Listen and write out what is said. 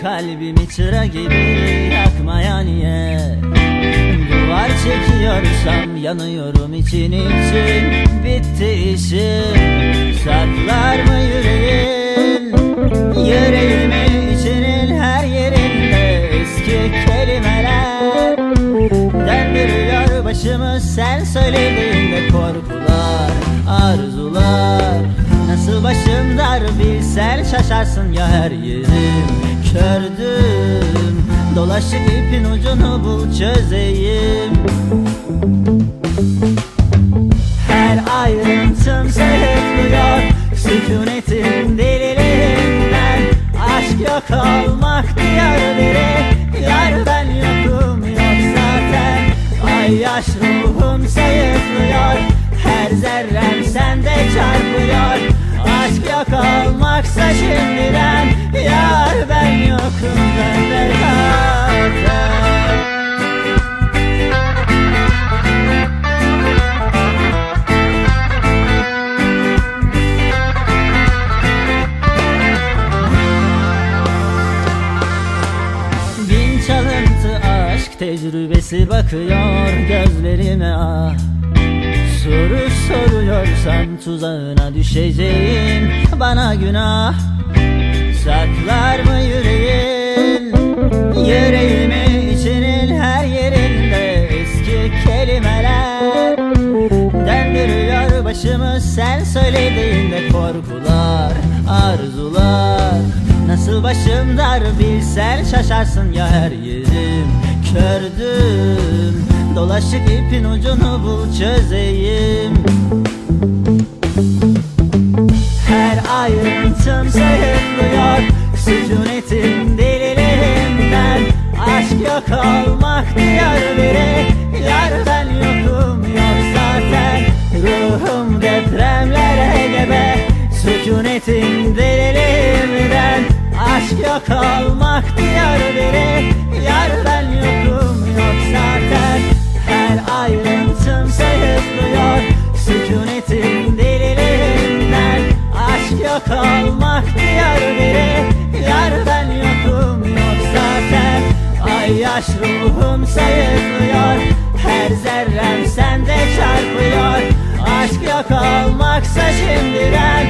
kalbimi çıra gibi yakmaya niye Duvar çekiyorsam yanıyorum için için. Bitti işim saklar mı yüreğin Yüreğimi içinin her yerinde eski kelimeler. Döndürüyor başımı sen söylediğinde korkular Arzular. Nasıl başım dar bilsen şaşarsın ya her yerim Kördüm Dolaşık ipin ucunu bul çözeyim. Her ayrıntım sayıklıyor Sükunetin tecrübesi bakıyor gözlerime. Ah Soru soruyorsan tuzağına düşeceğim. Bana günah Saklar mı başımı sen söylediğinde korkular Arzular. Nasıl başım dar bilsen şaşarsın ya her yerim. Kördüm Dolaşık ipin ucunu bul çözeyim. Her ayrıntım sayıklıyor Sükunetin deliliğinden Aşk yok olmak diyar biri Sükunetin deliliğinden Aşk yok olmak diyar biri. Yar ben yokum yok zaten. Her ayrıntım sayıklıyor. Sükunetin deliliğinden Aşk yok olmak diyar biri. Yar ben yokum yok zaten. Ay yaş ruhum sayıklıyor. Her zerrem sende çarpıyor. Aşk yok olmaksa şimdiden